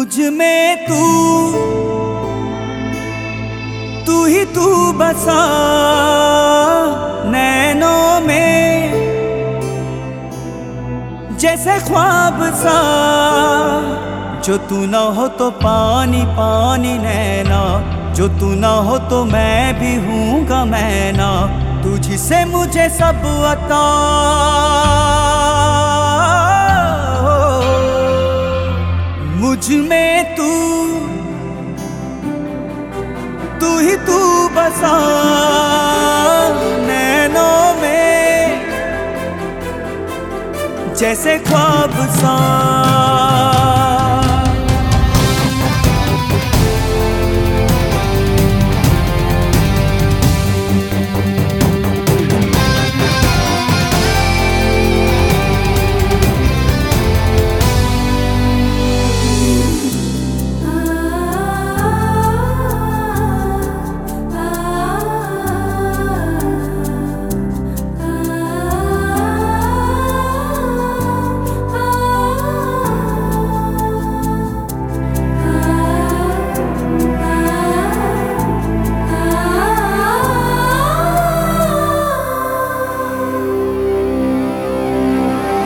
मुझमें तू तू ही तू बसा नैनों में। जैसे ख्वाब सा, जो तू ना हो तो पानी पानी नैना। जो तू ना हो तो मैं भी हूँगा मैं ना तुझसे मुझे सब अता। मुझमें तू तू ही तू बसा नैनों में। जैसे ख्वाब सा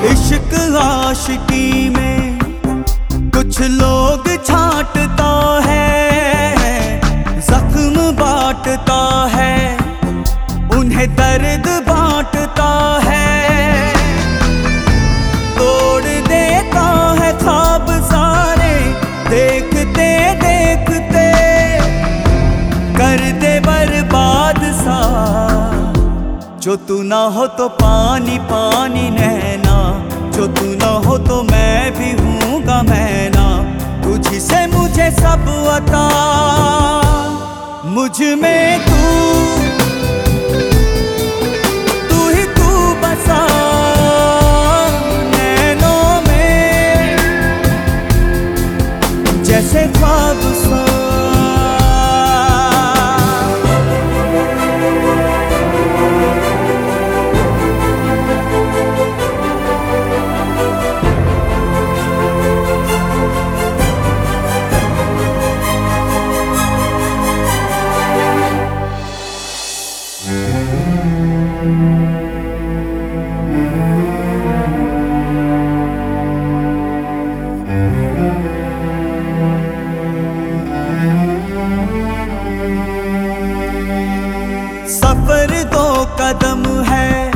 इश्क आशिकी में कुछ लोग छाटता है, जख्म बांटता है, उन्हें दर्द बांटता है। तोड़ देता है ख्वाब सारे, देखते देखते, कर दे बर्बाद सा। जो तू ना हो तो पानी पानी नैना जो तू ना हो तो मैं भी हूँगा मैं ना तुझसे मुझे सब अता। मुझमें सफ़र दो कदम है,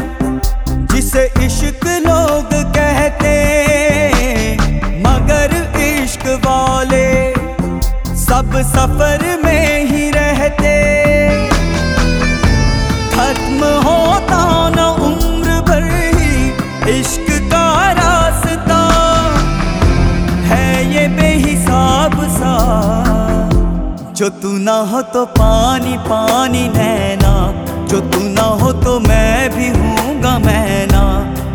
जिसे इश्क लोग कहते मगर इश्क वाले सब सफ़र में ही रहते खत्म होता न उम्र भर ही इश्क का रास्ता। है ये बेहिसाब सा। जो तू ना हो तो पानी पानी नैना। जो तू ना हो तो मैं भी हूँगा मैं ना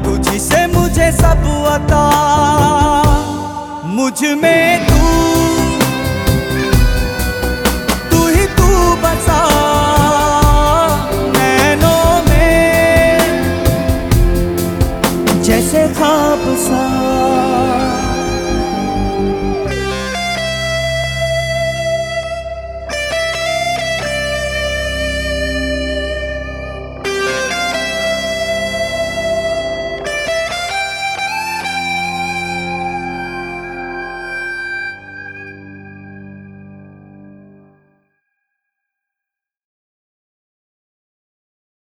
तुझसे मुझे सब अता मुझमें तू